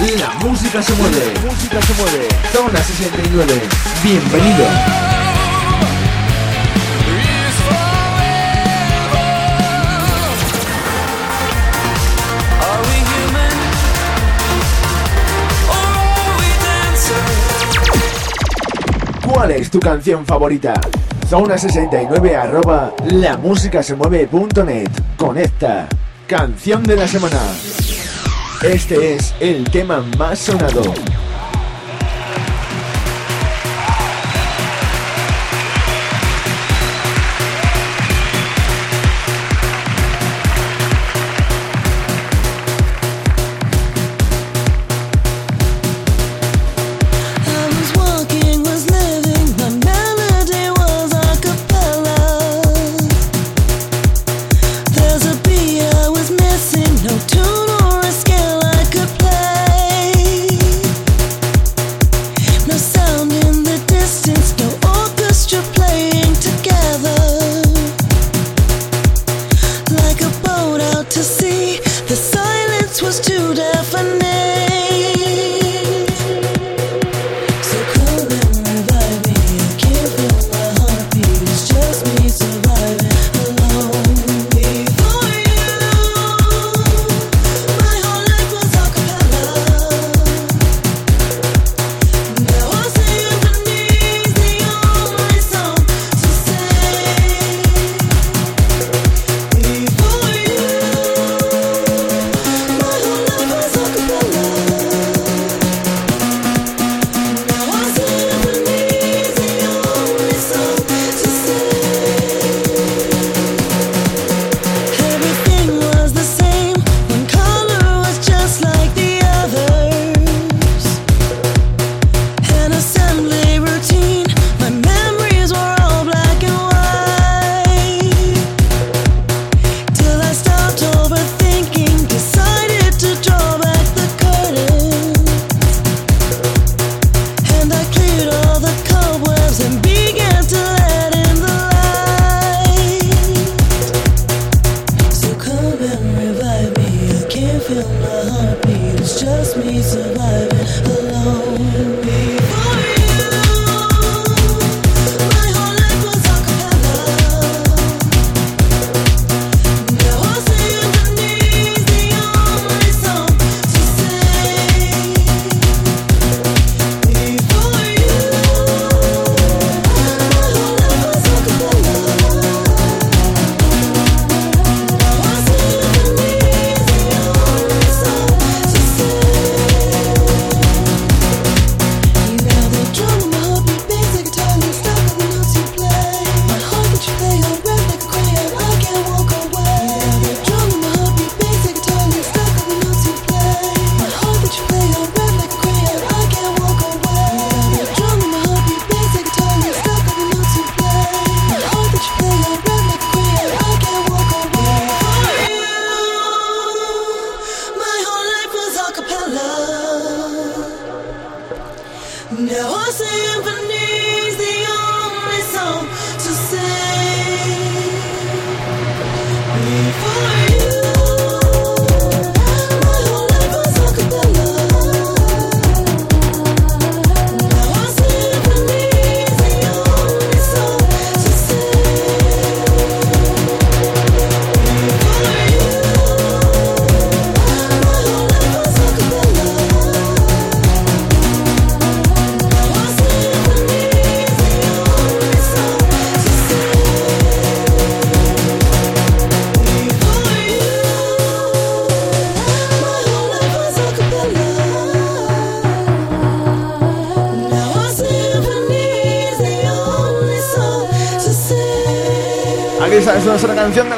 La música se mueve. Música se mueve. Zona 69. Bienvenido. ¿Cuál es tu canción favorita? Zona 69 arroba. Conecta. Canción de la semana. Este es el tema más sonado.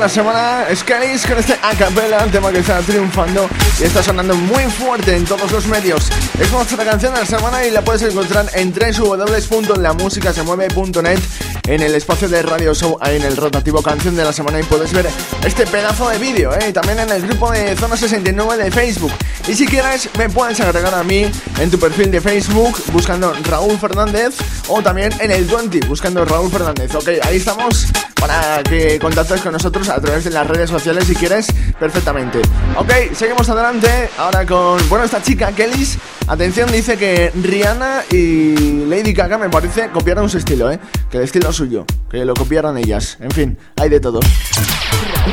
La semana, Scalis, con este acapella, el tema que está triunfando y está sonando muy fuerte en todos los medios. Es nuestra canción de la semana y la puedes encontrar en www.lamusicasemueve.net en el espacio de Radio Show, ahí en el rotativo canción de la semana y puedes ver este pedazo de vídeo, ¿eh? también en el grupo de Zona 69 de Facebook. Y si quieres, me puedes agregar a mí en tu perfil de Facebook buscando Raúl Fernández o también en el 20 buscando Raúl Fernández. Ok, ahí estamos para que contactes con nosotros a través de las redes sociales si quieres, perfectamente. Ok, seguimos adelante. Ahora con, bueno, esta chica, Kellys. Atención, dice que Rihanna y Lady Gaga me parece copiaron su estilo, ¿eh? Que el estilo suyo, que lo copiaron ellas. En fin, hay de todo.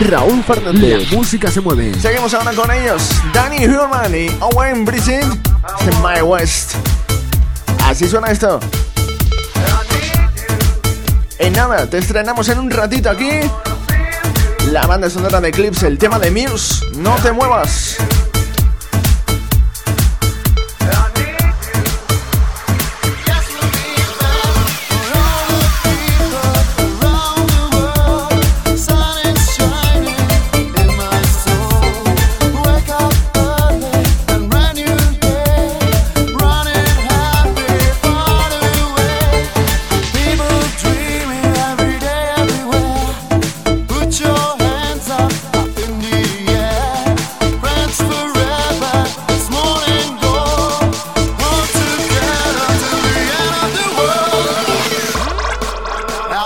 Raúl Fernández, música se mueve. Seguimos ahora con ellos. Danny Hurman y Owen Bridget My West. Así suena esto. En nada, te estrenamos en un ratito aquí. La banda sonora de Eclipse, el tema de Muse. No te muevas.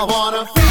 Qué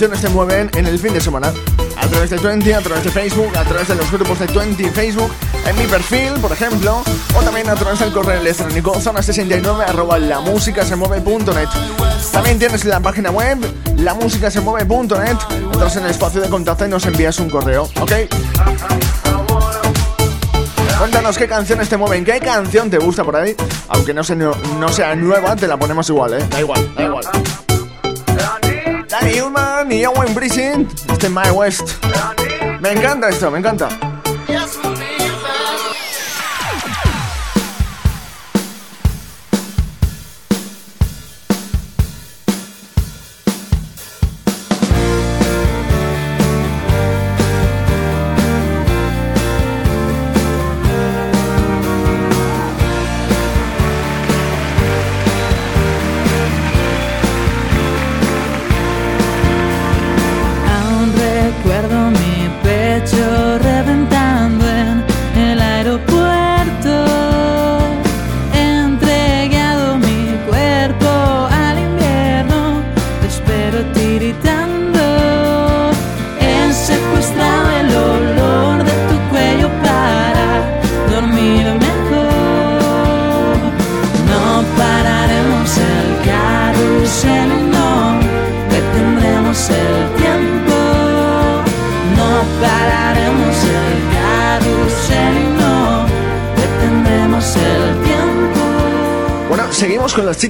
canciones te mueven en el fin de semana. A través de 20, a través de Facebook, a través de los grupos de 20 Facebook, en mi perfil, por ejemplo, o también a través del correo electrónico zona69 arroba. También tienes la página web lamusicasemueve.net, entras en el espacio de contacto y nos envías un correo, ¿ok? Cuéntanos qué canciones te mueven, qué canción te gusta por ahí. Aunque no, sea, no sea nueva, te la ponemos igual, ¿eh? Da igual, da igual. Ullman y Owen Brisson, este My West. Me encanta esto, me encanta.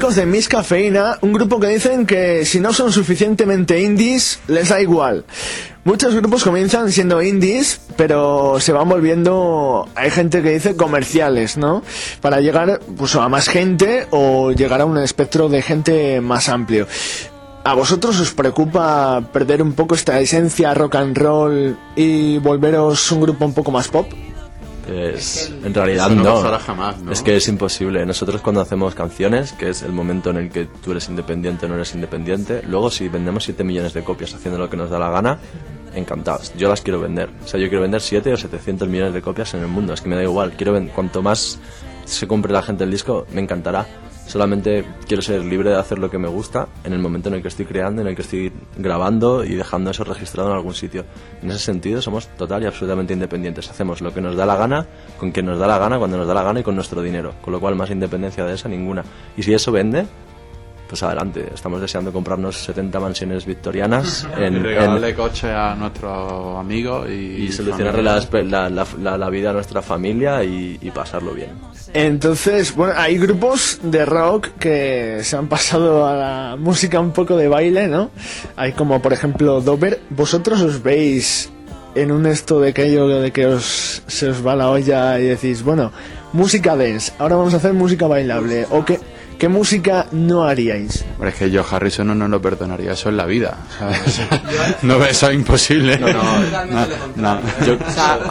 De Miss Cafeína, un grupo que dicen que si no son suficientemente indies, les da igual. Muchos grupos comienzan siendo indies, pero se van volviendo, hay gente que dice comerciales, ¿no? Para llegar pues, a más gente o llegar a un espectro de gente más amplio. ¿A vosotros os preocupa perder un poco esta esencia rock and roll y volveros un grupo un poco más pop? Es, en realidad no. Es que es imposible. Nosotros cuando hacemos canciones, que es el momento en el que tú eres independiente o no eres independiente, luego si vendemos 7 millones de copias haciendo lo que nos da la gana, encantados. Yo las quiero vender. O sea, yo quiero vender 7 o 700 millones de copias en el mundo. Es que me da igual. Quiero cuanto más se compre la gente el disco, me encantará. Solamente quiero ser libre de hacer lo que me gusta en el momento en el que estoy creando, en el que estoy grabando y dejando eso registrado en algún sitio. En ese sentido somos total y absolutamente independientes. Hacemos lo que nos da la gana, con quien nos da la gana, cuando nos da la gana y con nuestro dinero. Con lo cual más independencia de esa ninguna. Y si eso vende, pues adelante. Estamos deseando comprarnos 70 mansiones victorianas. En, y regalarle coche a nuestro amigo y, y solucionarle la, la, la, vida a nuestra familia y, y, pasarlo bien. Entonces, bueno, hay grupos de rock que se han pasado a la música un poco de baile, ¿no? Hay como, por ejemplo, Dover. ¿Vosotros os veis en un esto de aquello de que os, se os va la olla y decís, bueno, música dance, ahora vamos a hacer música bailable? ¿O qué? ¿Qué música no haríais? es que yo Harrison no, no lo perdonaría, eso es la vida. no, eso es imposible. No, no,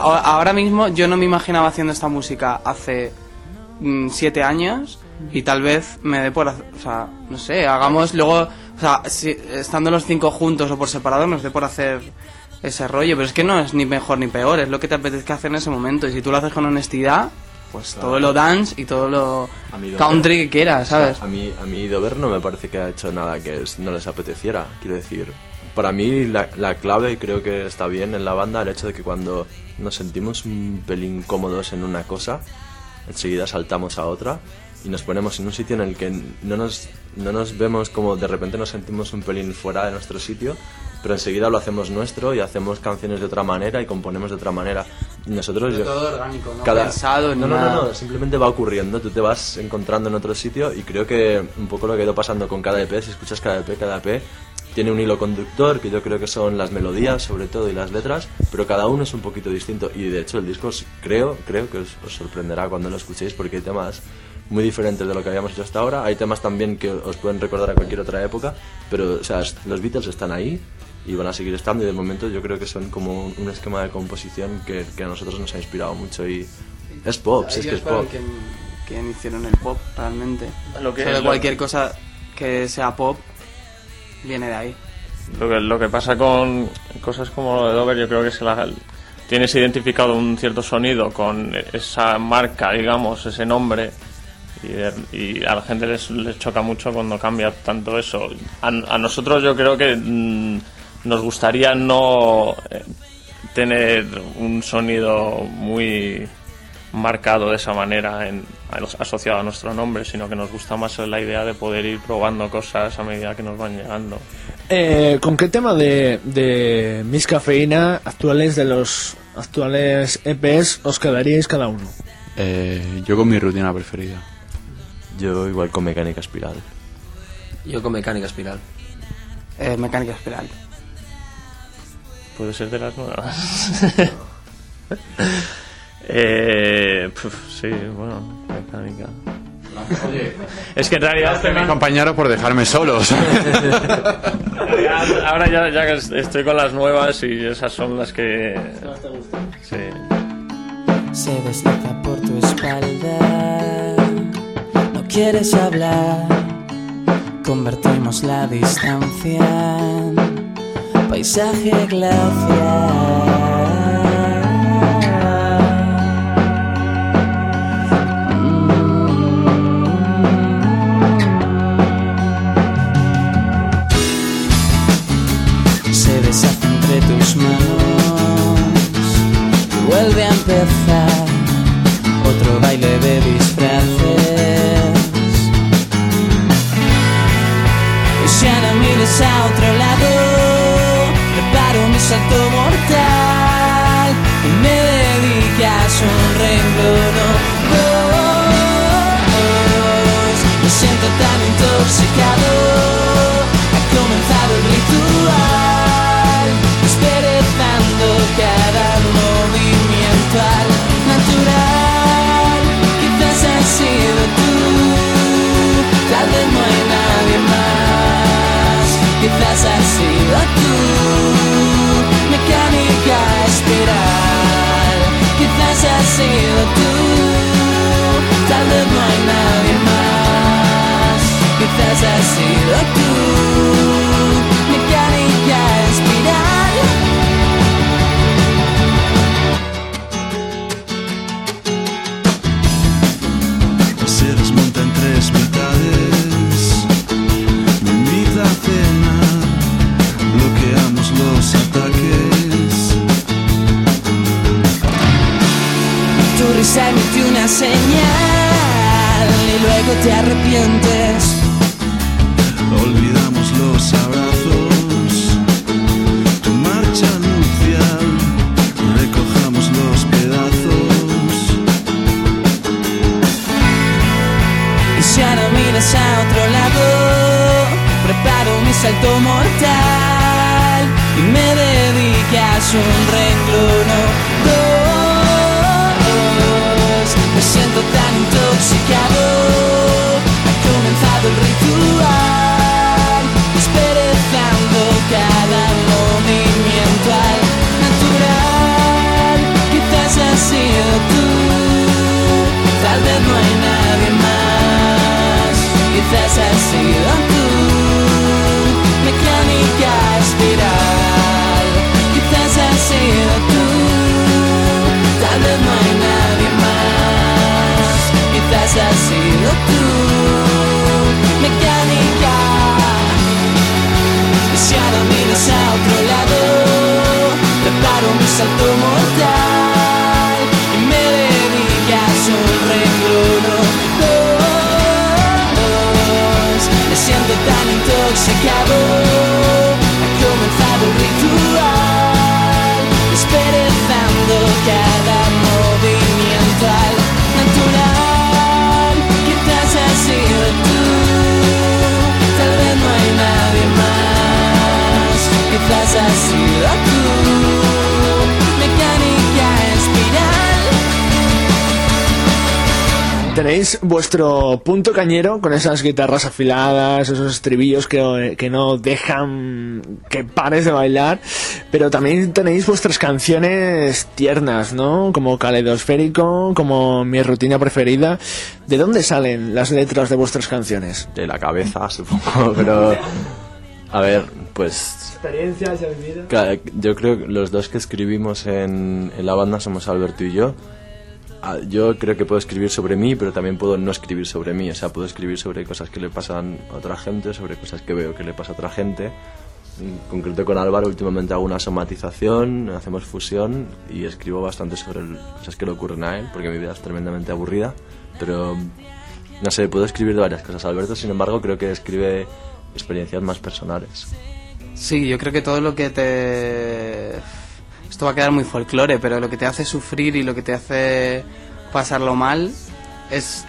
ahora mismo yo no me imaginaba haciendo esta música hace mm, siete años y tal vez me dé por... O sea, no sé, hagamos luego... O sea, si, estando los cinco juntos o por separado nos dé por hacer ese rollo, pero es que no es ni mejor ni peor, es lo que te apetezca hacer en ese momento y si tú lo haces con honestidad pues todo lo dance y todo lo country que quieras, ¿sabes? a mí a mí Dover no me parece que ha hecho nada que no les apeteciera, quiero decir. Para mí la, la clave, creo que está bien en la banda, el hecho de que cuando nos sentimos un pelín cómodos en una cosa, enseguida saltamos a otra y nos ponemos en un sitio en el que no nos, no nos vemos como de repente nos sentimos un pelín fuera de nuestro sitio pero enseguida lo hacemos nuestro y hacemos canciones de otra manera y componemos de otra manera. Nosotros yo, todo orgánico, no cada, pensado, no, no, no, no, simplemente va ocurriendo, tú te vas encontrando en otro sitio y creo que un poco lo que ha ido pasando con cada EP, si escuchas cada EP, cada EP tiene un hilo conductor que yo creo que son las melodías sobre todo y las letras, pero cada uno es un poquito distinto y de hecho el disco creo, creo que os, os sorprenderá cuando lo escuchéis porque hay temas muy diferentes de lo que habíamos hecho hasta ahora. Hay temas también que os pueden recordar a cualquier otra época, pero o sea, los Beatles están ahí y van a seguir estando y de momento yo creo que son como un esquema de composición que, que a nosotros nos ha inspirado mucho y es pop, es que es pop. Quien, hicieron el pop realmente. Lo que cualquier cosa que sea pop viene de ahí. Lo que, lo que pasa con cosas como lo de Dover, yo creo que es la, tienes identificado un cierto sonido con esa marca, digamos, ese nombre, y, a la gente les, les, choca mucho cuando cambia tanto eso. A, a nosotros yo creo que mm, nos gustaría no eh, tener un sonido muy marcado de esa manera en, asociado a nuestro nombre, sino que nos gusta más la idea de poder ir probando cosas a medida que nos van llegando. Eh, ¿Con qué tema de, de Miss Cafeína actuales de los actuales EPs os quedaríais cada uno? Eh, yo con mi rutina preferida. Yo igual con mecánica espiral. Yo con mecánica espiral. mecánica espiral puede ser de las nuevas. eh, sí, bueno, mecánica. Es que en realidad. mi compañero por dejarme solos. ahora ya, ya que estoy con las nuevas y esas son las que. Sí. Se desliza por tu espalda. No quieres hablar. Convertimos la distancia paisaje glacial. Intoxicado. Ha Tenéis vuestro punto cañero con esas guitarras afiladas, esos estribillos que, que no dejan que pares de bailar, pero también tenéis vuestras canciones tiernas, ¿no? Como Caleidosférico, como Mi rutina preferida. ¿De dónde salen las letras de vuestras canciones? De la cabeza, supongo, pero... A ver, pues... Experiencias ya vividas. Yo creo que los dos que escribimos en, en la banda somos Alberto y yo. Ah, Yo creo que puedo escribir sobre mí, pero también puedo no escribir sobre mí. O sea, puedo escribir sobre cosas que le pasan a otra gente, sobre cosas que veo que le pasa a otra gente. En concreto con Álvaro últimamente hago una somatización, hacemos fusión y escribo bastante sobre el- cosas que le ocurren a él, porque mi vida es tremendamente aburrida. Pero, no sé, puedo escribir de varias cosas. Alberto, sin embargo, creo que escribe experiencias más personales. Sí, yo creo que todo lo que te... Esto va a quedar muy folclore, pero lo que te hace sufrir y lo que te hace pasarlo mal es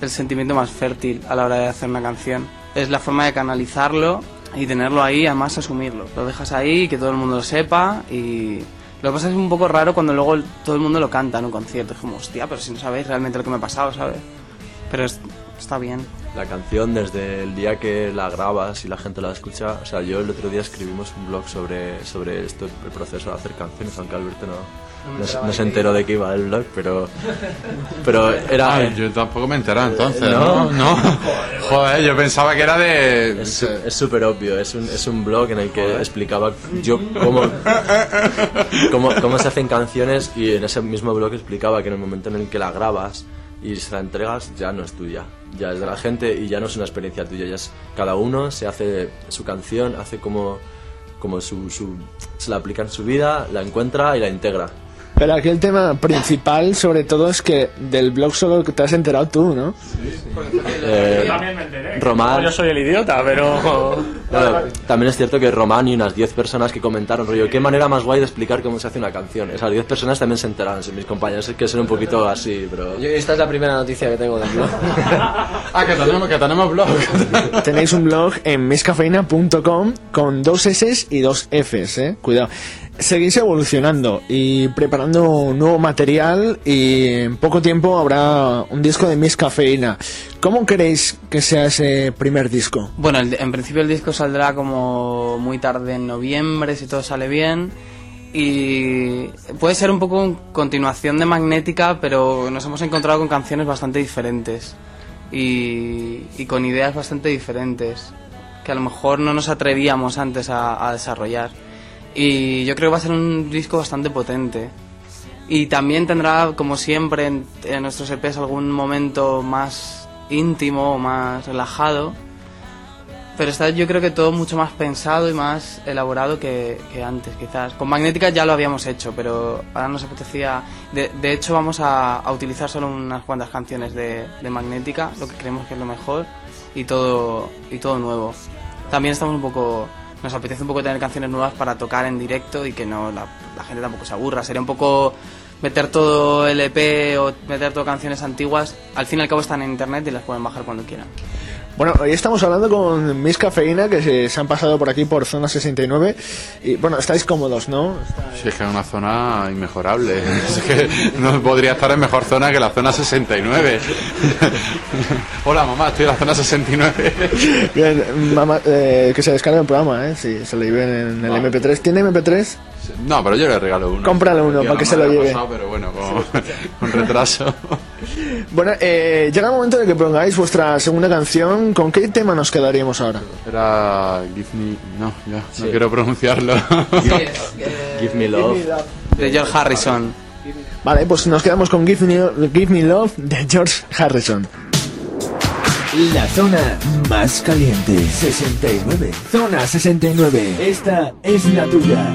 el sentimiento más fértil a la hora de hacer una canción. Es la forma de canalizarlo y tenerlo ahí, además asumirlo. Lo dejas ahí, que todo el mundo lo sepa y... Lo que pasa es un poco raro cuando luego todo el mundo lo canta en un concierto. Es como, hostia, pero si no sabéis realmente lo que me ha pasado, ¿sabes? Pero es- está bien. La canción, desde el día que la grabas y la gente la escucha, o sea, yo el otro día escribimos un blog sobre, sobre esto, el proceso de hacer canciones, aunque Alberto no, No no, se- enteró de qué iba el blog, pero, pero era... Ay, yo tampoco me he enterado entonces, ¿No? ¿no? No. Joder, yo pensaba que era de... Es es súper obvio, es un, es un blog en el que explicaba yo cómo, cómo, cómo se hacen canciones y en ese mismo blog explicaba que en el momento en el que la grabas y se la entregas ya no es tuya, ya es de la gente y ya no es una experiencia tuya, ya es cada uno se hace su canción, hace como, como su, su, se la aplica en su vida, la encuentra y la integra. Pero aquí el tema principal, sobre todo, es que del blog solo te has enterado tú, ¿no? Eh, también me enteré. Román. Yo soy el idiota, pero. Claro, también es cierto que Román y unas 10 personas que comentaron, rollo, qué manera más guay de explicar cómo se hace una canción. Esas 10 personas también se enteraron, si mis compañeros es que son un poquito así, pero... Yo- esta es la primera noticia que tengo del blog. Ah, que tenemos, que tenemos blog. Tenéis un blog en miscafeína.com con dos S y dos Fs, ¿eh? Cuidado. Seguís evolucionando y preparando nuevo material y en poco tiempo habrá un disco de Miss Cafeína. ¿Cómo queréis que sea ese primer disco? Bueno, en principio el disco saldrá como muy tarde en noviembre, si todo sale bien. Y puede ser un poco en continuación de Magnética, pero nos hemos encontrado con canciones bastante diferentes. Y, con ideas bastante diferentes, que a lo mejor no nos atrevíamos antes a desarrollar. Y yo creo que va a ser un disco bastante potente. Y también tendrá, como siempre, en, en nuestros EPs algún momento más íntimo, más relajado. Pero está yo creo que todo mucho más pensado y más elaborado que, que antes, quizás. Con Magnética ya lo habíamos hecho, pero ahora nos apetecía... De, de hecho, vamos a, a utilizar solo unas cuantas canciones de, de Magnética, lo que creemos que es lo mejor, y todo, y todo nuevo. También estamos un poco... Nos apetece un poco tener canciones nuevas para tocar en directo y que no la, la gente tampoco se aburra. Sería un poco meter todo el EP o meter todo canciones antiguas. Al fin y al cabo están en internet y las pueden bajar cuando quieran. Bueno, hoy estamos hablando con Miss Cafeína, que se, se han pasado por aquí por zona 69. Y bueno, estáis cómodos, ¿no? Si es que es una zona inmejorable. Es que no podría estar en mejor zona que la zona 69. Hola mamá, estoy en la zona 69. Bien, mamá, eh, que se descargue el programa, ¿eh? Si se lo lleven en el MP3. ¿Tiene MP3? No, pero yo le regalo uno. Cómprale uno para que se lo lleve. pasado, pero bueno, con, con retraso. Bueno, eh, llega el momento de que pongáis vuestra segunda canción. ¿Con qué tema nos quedaríamos ahora? Era Give Me... No, ya, no quiero pronunciarlo. Give Me Love. De George Harrison. Vale, pues nos quedamos con Give Me, Give Me Love de George Harrison. La zona más caliente, 69. Zona 69. Esta es la tuya.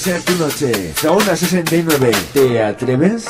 ser tu noche. Zona 69, ¿te atreves?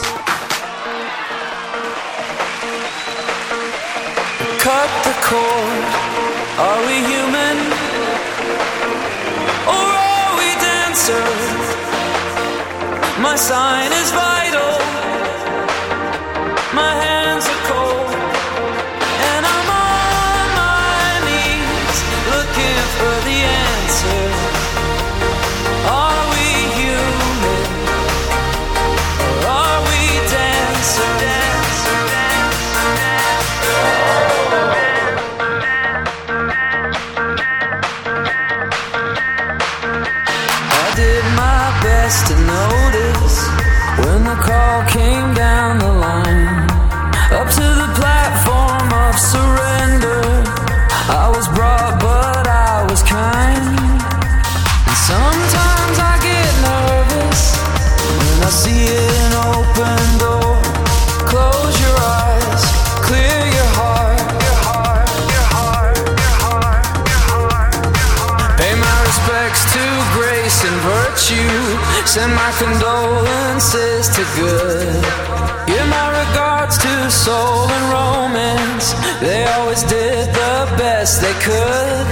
soul and romance. They always did the best they could.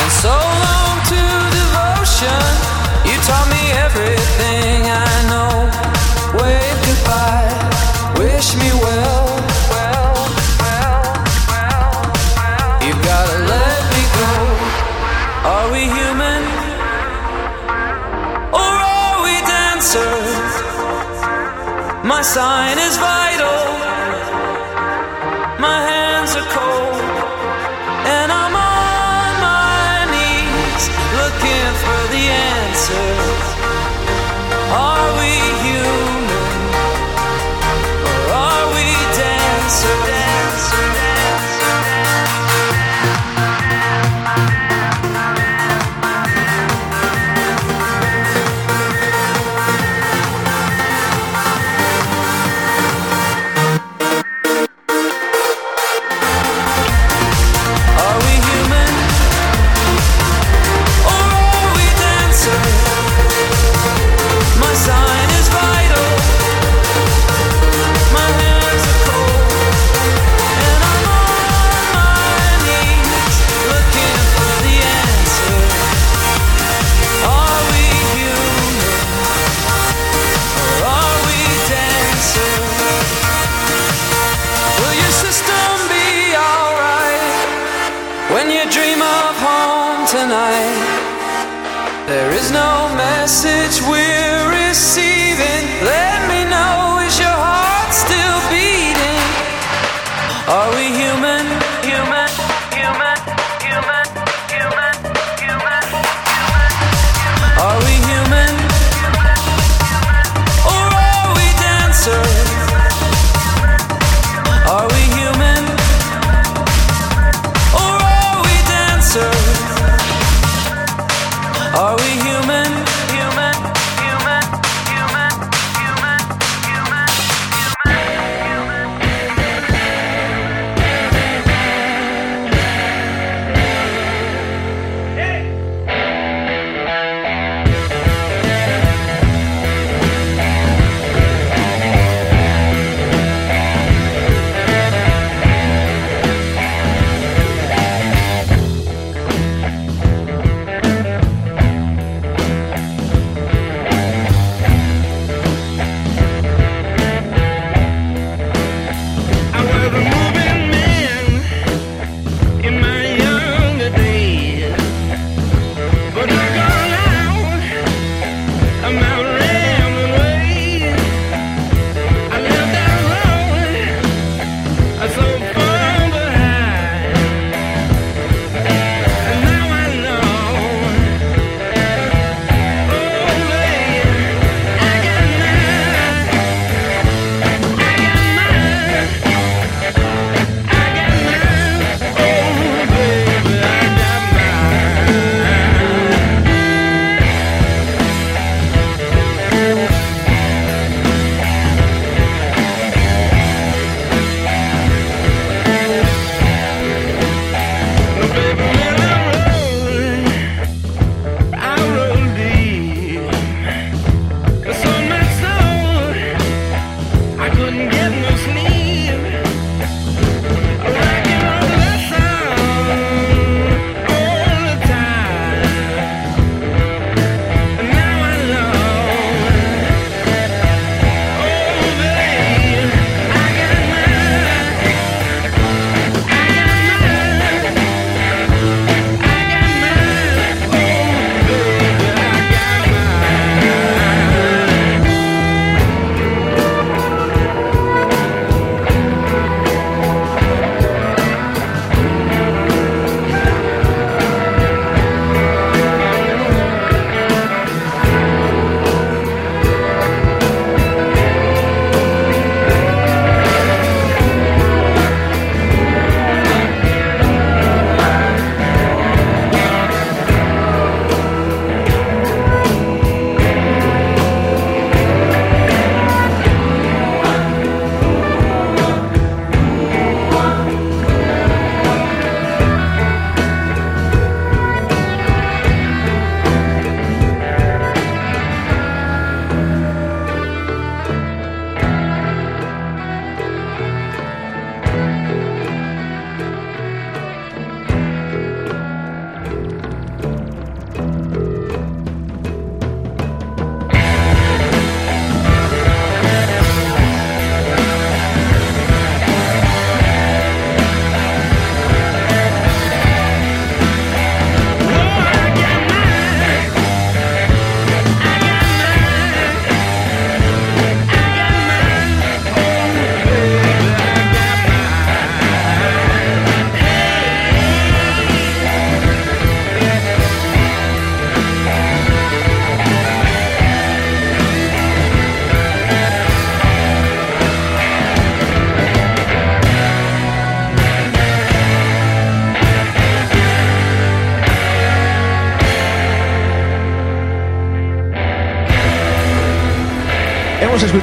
And so long to devotion. You taught me everything I know. Wave goodbye. Wish me well. well, well, well you gotta let me go. Are we human? Or are we dancers? My sign is vital. answer.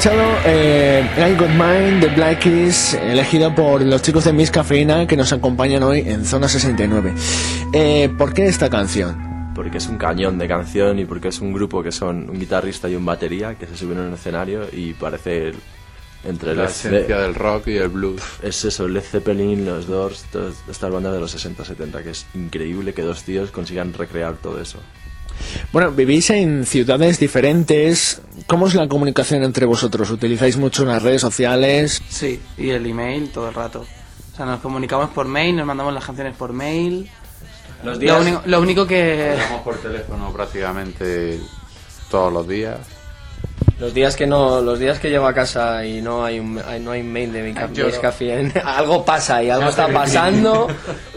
Escuchado eh, I Got Mine de Black Keys, elegido por los chicos de Miss Cafeína que nos acompañan hoy en Zona 69. Eh, ¿Por qué esta canción? Porque es un cañón de canción y porque es un grupo que son un guitarrista y un batería que se suben en un escenario y parece entre la esencia del rock y el blues. Es eso, Led Zeppelin, los Doors, todas estas bandas de los 60-70, que es increíble que dos tíos consigan recrear todo eso. Bueno, vivís en ciudades diferentes. ¿Cómo es la comunicación entre vosotros? ¿Utilizáis mucho las redes sociales? Sí, y el email todo el rato. O sea, nos comunicamos por mail, nos mandamos las canciones por mail. Los Lo días- único, lo único que... Hablamos por teléfono prácticamente todos los días. Los días que no, los días que llego a casa y no hay un, no hay mail de mi ca- Lloro. Miss Café, algo pasa y algo está pasando,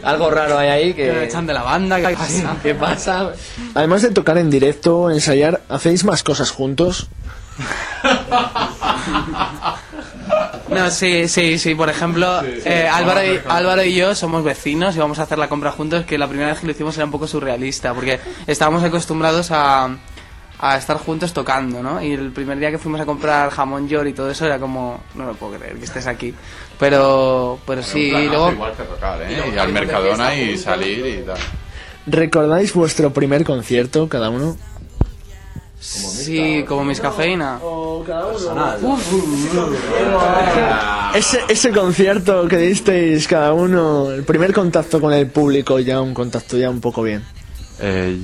algo raro hay ahí que me echan de la banda, ¿qué pasa? ¿Qué pasa? Además de tocar en directo, ensayar, ¿hacéis más cosas juntos? No, sí, sí, sí. Por ejemplo, eh, Álvaro, y, Álvaro y yo somos vecinos y vamos a hacer la compra juntos, que la primera vez que lo hicimos era un poco surrealista, porque estábamos acostumbrados a, a estar juntos tocando, ¿no? Y el primer día que fuimos a comprar jamón york y todo eso era como, no lo puedo creer que estés aquí. Pero, pero sí, y luego... igual que tocar, ¿eh? Y al Mercadona y salir y tal. ¿Recordáis vuestro primer concierto, cada uno? Sí, como mis cafeína. Ese, ese concierto que disteis cada uno, el primer contacto con el público, ya un contacto ya un poco bien. Eh,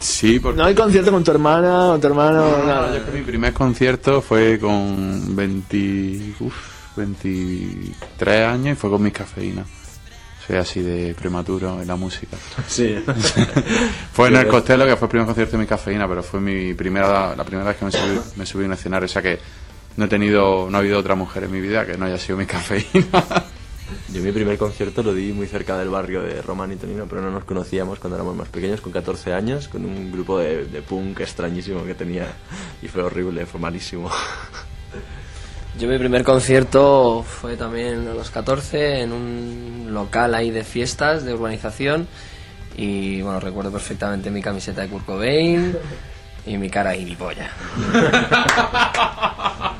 sí, porque... No hay concierto con tu hermana o tu hermano, No, nada. yo es que mi primer concierto fue con 20, uf, 23 años y fue con mis cafeínas. Soy así de prematuro en la música. Sí. fue en el. Costello que fue el primer concierto de mi cafeína, pero fue mi primera, la primera vez que me subí, me subí a un escenario. O sea que no he tenido, no ha habido otra mujer en mi vida que no haya sido mi cafeína. Yo mi primer concierto lo di muy cerca del barrio de Román y Tonino, pero no nos conocíamos cuando éramos más pequeños, con 14 años, con un grupo de, de punk extrañísimo que tenía y fue horrible, fue malísimo. Yo mi primer concierto fue también a los 14 en un local ahí de fiestas, de urbanización. Y bueno, recuerdo perfectamente mi camiseta de Kurt Cobain y mi cara gilipollas.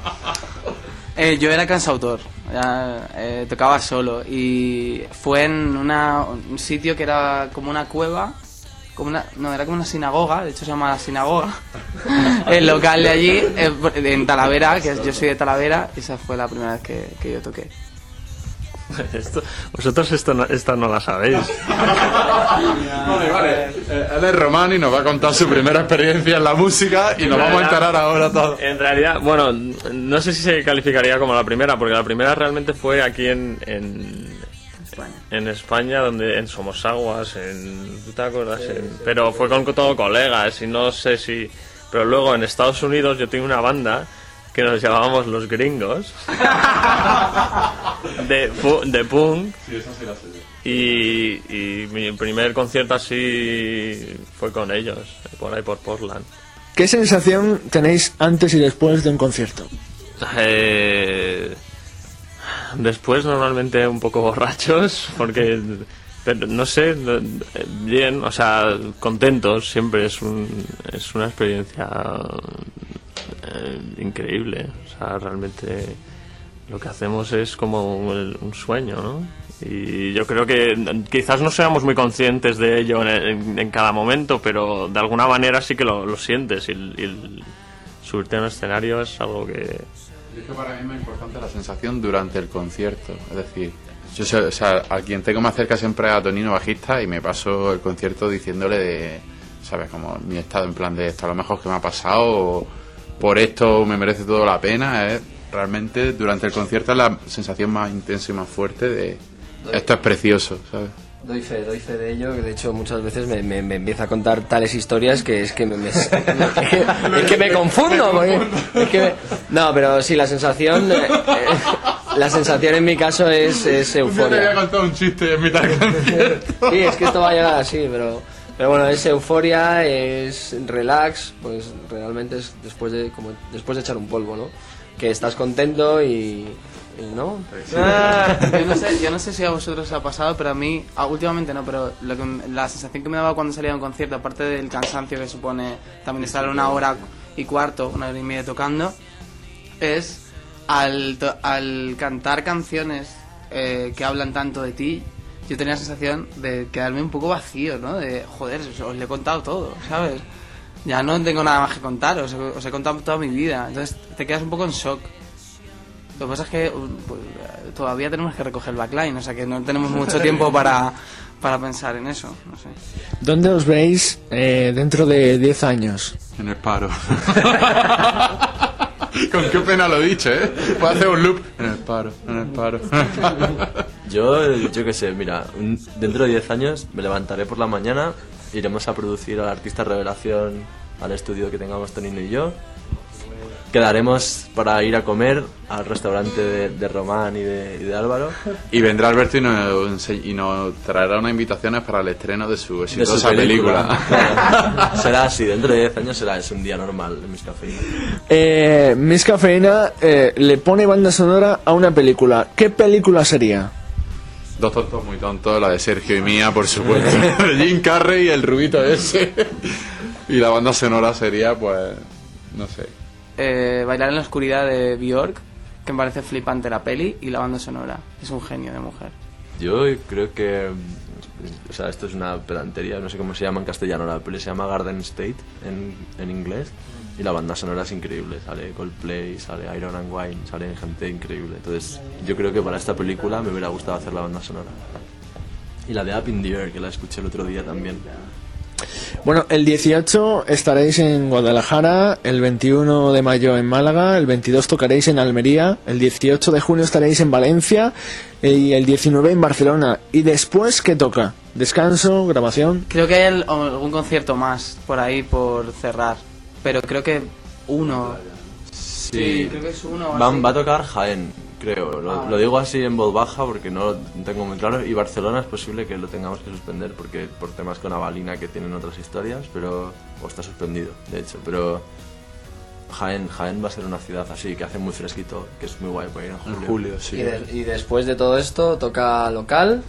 Eh, yo era cansautor, eh, tocaba solo y fue en una, un sitio que era como una cueva, como una, no, era como una sinagoga, de hecho se llama la sinagoga, el local de allí, eh, en Talavera, que yo soy de Talavera, y esa fue la primera vez que yo toqué. Esto- vosotros esto no, esta no la sabéis. vale, vale. Eh, Él es Román y nos va a contar su primera experiencia en la música y nos vamos a enterar ahora todo. En realidad, bueno, no sé si se calificaría como la primera, porque la primera realmente fue aquí en, en, en España, donde en Somosaguas, en, ¿tú te acuerdas? En- pero fue con todo colegas y no sé si... Pero luego en Estados Unidos yo tengo una banda que nos llamábamos Los Gringos, de, pu- de punk, y, y mi primer concierto así fue con ellos, por ahí por Portland. ¿Qué sensación tenéis antes y después de un concierto? Eh, después normalmente un poco borrachos porque pero no sé bien o sea contentos siempre es un es una experiencia eh, increíble o sea realmente lo que hacemos es como un, un sueño ¿no? y yo creo que quizás no seamos muy conscientes de ello en, en- en cada momento pero de alguna manera sí que lo, lo sientes y, y el subirte a un escenario es algo que Es que para mí es muy importante la sensación durante el concierto. Es decir, yo o sea, a quien tengo más cerca siempre es a Tonino Bajista y me paso el concierto diciéndole de, ¿sabes? Como mi estado en plan de esto a lo mejor que me ha pasado o por esto me merece toda la pena. Es realmente durante el concierto es la sensación más intensa y más fuerte de esto es precioso, ¿sabes? Doy fe, doy fe de ello, que de hecho muchas veces me, me- me empieza a contar tales historias que es que me, me- es que, es que me confundo. porque- es que me- no, pero sí, la sensación, eh, eh, la sensación en mi caso es, es euforia. contado un chiste en mitad del concierto. Sí, es que esto va a llegar así, pero, pero bueno, es euforia, es relax, pues realmente es después de, como después de echar un polvo, ¿no? Que estás contento y, y ¿no? Ah, yo, no sé, yo no sé si a vosotros os ha pasado, pero a mí, ah, últimamente no, pero lo que, la sensación que me daba cuando salía a un concierto, aparte del cansancio que supone también estar una hora y cuarto, una hora y media tocando, es al, to- al cantar canciones eh, que hablan tanto de ti, yo tenía la sensación de quedarme un poco vacío, ¿no? De, joder, os, os le he contado todo, ¿sabes? Ya no tengo nada más que contar, os, he- os he contado toda mi vida. Entonces te quedas un poco en shock. Lo que pasa es que pues, todavía tenemos que recoger el backline, o sea que no tenemos mucho tiempo para, para pensar en eso, no sé. ¿Dónde os veis eh, dentro de 10 años? En el paro. Con qué pena lo he dicho, ¿eh? Puedo hacer un loop. En el paro, en el paro. Yo, yo qué sé, mira, un- dentro de 10 años me levantaré por la mañana, iremos a producir al artista revelación al estudio que tengamos Tonino y yo. Quedaremos para ir a comer al restaurante de, de Román y de, y de Álvaro. Y vendrá Alberto y nos, ense- y nos traerá unas invitaciones para el estreno de su de su exitosa película. Claro. será así, dentro de 10 años será es un día normal en mis cafeínas. Eh, Miss Cafeína eh, le pone banda sonora a una película. ¿Qué película sería? Dos tontos muy tontos, la de Sergio y mía, por supuesto. Jim Carrey y el rubito ese. y la banda sonora sería, pues, no sé. Eh, Bailar en la oscuridad de Bjork, que me parece flipante la peli, y la banda sonora. Es un genio de mujer. Yo creo que. O sea, esto es una pedantería, no sé cómo se llama en castellano. La peli se llama Garden State en, en inglés. Y la banda sonora es increíble. Sale Coldplay, sale Iron and Wine, sale gente increíble. Entonces, yo creo que para esta película me hubiera gustado hacer la banda sonora. Y la de Up in the Air, que la escuché el otro día también. Bueno, el 18 estaréis en Guadalajara, el 21 de mayo en Málaga, el 22 tocaréis en Almería, el 18 de junio estaréis en Valencia y el 19 en Barcelona. ¿Y después qué toca? ¿Descanso? ¿Grabación? Creo que hay el- algún concierto más por ahí por cerrar, pero creo que uno. Sí, creo que es uno. o Va, así. va a tocar Jaén, creo. Lo, Ah. lo digo así en voz baja porque no lo tengo muy claro. Y Barcelona es posible que lo tengamos que suspender porque por temas con Avalina que tienen otras historias, pero. O está suspendido, de hecho. Pero. Jaén, Jaén va a ser una ciudad así, que hace muy fresquito, que es muy guay para ir en julio. En julio, sí. Y, de- y después de todo esto toca local,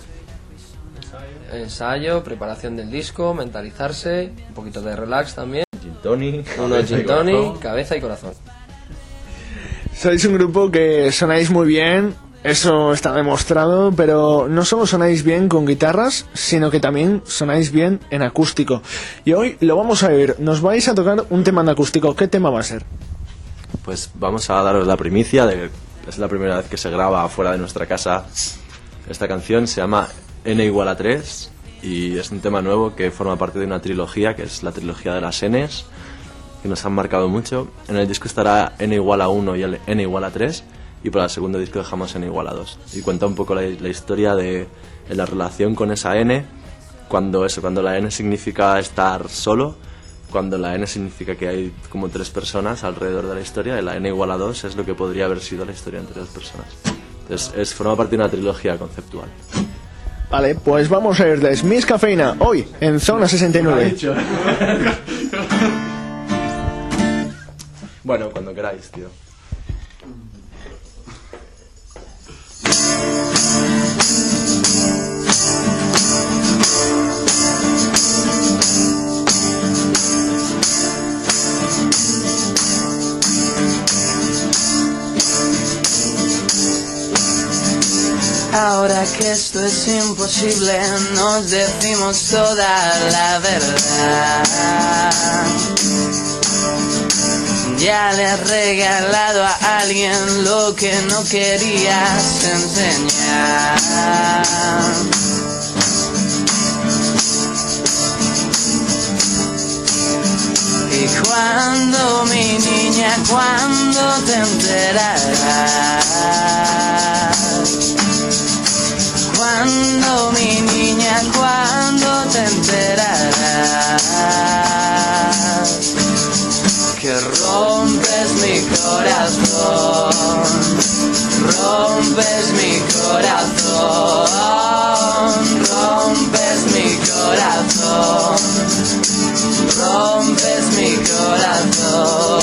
ensayo, preparación del disco, mentalizarse, un poquito de relax también, Gin tonic, unos cabeza y gin tonic, corazón. cabeza y corazón. Sois un grupo que sonáis muy bien, eso está demostrado, pero no solo sonáis bien con guitarras, sino que también sonáis bien en acústico. Y hoy lo vamos a ver, nos vais a tocar un tema en acústico. ¿Qué tema va a ser? Pues vamos a daros la primicia de que es la primera vez que se graba fuera de nuestra casa. Esta canción se llama N igual a 3 y es un tema nuevo que forma parte de una trilogía que es la trilogía de las Ns que nos han marcado mucho. En el disco estará N igual a 1 y N igual a 3 y para el segundo disco dejamos N igual a 2 y cuenta un poco la, la historia de, de la relación con esa N cuando eso cuando la N significa estar solo cuando la N significa que hay como tres personas alrededor de la historia y la N igual a 2 es lo que podría haber sido la historia entre dos personas. Entonces es, forma parte de una trilogía conceptual Vale, pues vamos a verles Miss Cafeína hoy en Zona 69. bueno cuando queráis tío Ahora que esto es imposible, nos decimos toda la verdad. Ya le has regalado a alguien lo que no querías enseñar. Y cuando mi niña, cuando te enterarás. Cuando mi niña, cuando te enterarás que rompes mi corazón, rompes mi corazón, rompes mi corazón, rompes mi corazón.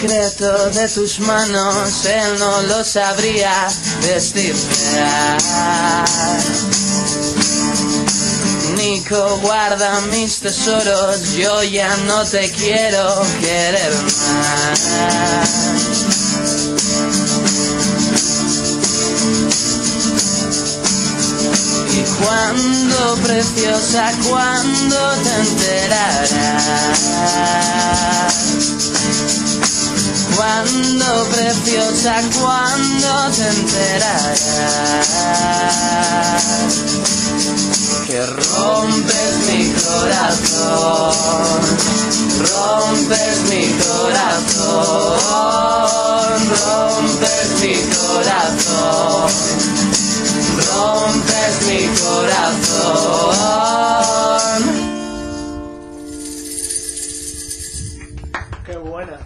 Secreto de tus manos él no lo sabría descifrar. Nico guarda mis tesoros, yo ya no te quiero querer más. Y cuando, preciosa, cuando te enterarás. Cuando, preciosa, cuando te enterarás. Que rompes mi corazón, rompes mi corazón, rompes mi corazón rompes mi corazón. Qué buena.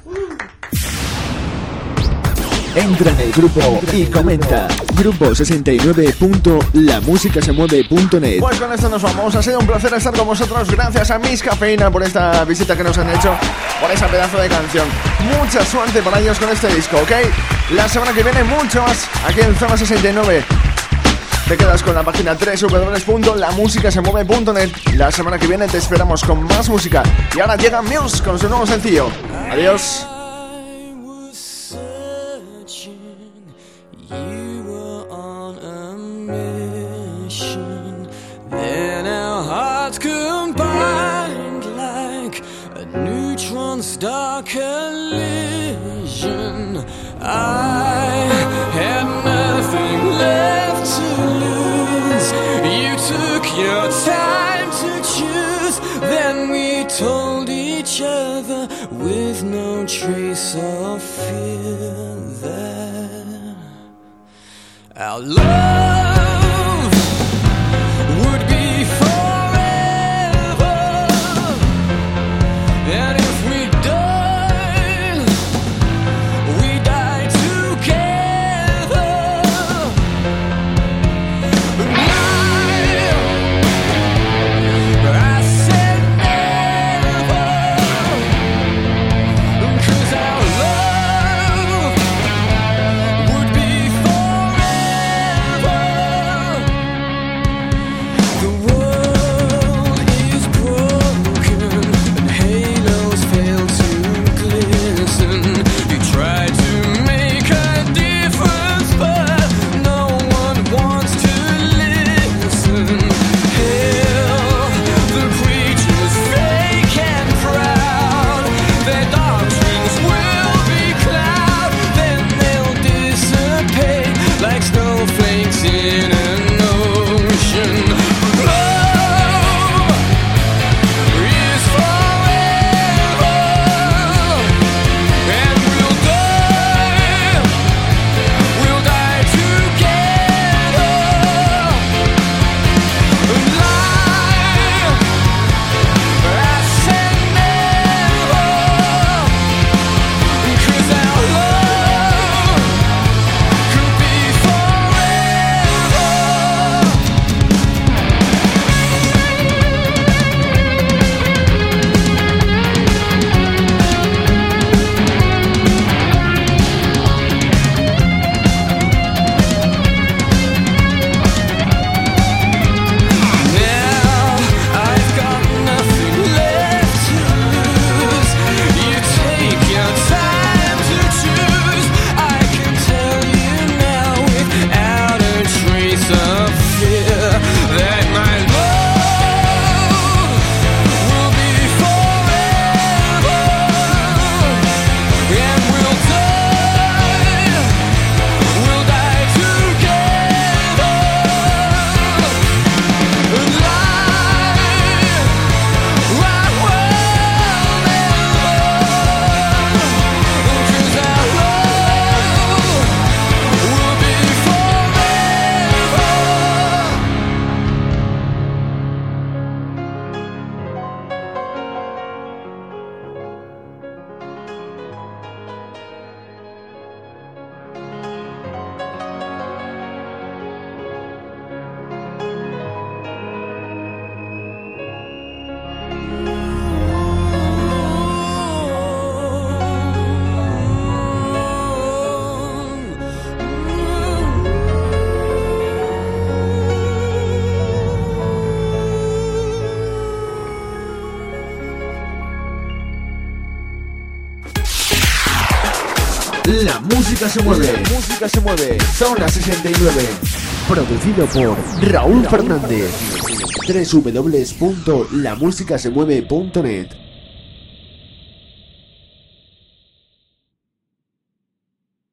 Entra en el grupo y comenta. Grupo 69.lamusicasemueve.net Pues con esto nos vamos. Ha sido un placer estar con vosotros. Gracias a Miss Cafeína por esta visita que nos han hecho, por esa pedazo de canción. Mucha suerte para ellos con este disco, ¿ok? La semana que viene mucho más aquí en Zona 69. Te quedas con la página www.lamusicasemueve.net. La semana que viene te esperamos con más música. Y ahora llega Muse con su nuevo sencillo. Adiós. Star collision. I had nothing left to lose. You took your time to choose. Then we told each other with no trace of fear that our love se mueve. La música se mueve. Zona 69. Producido por Raúl Fernández. www.lamusicasemueve.net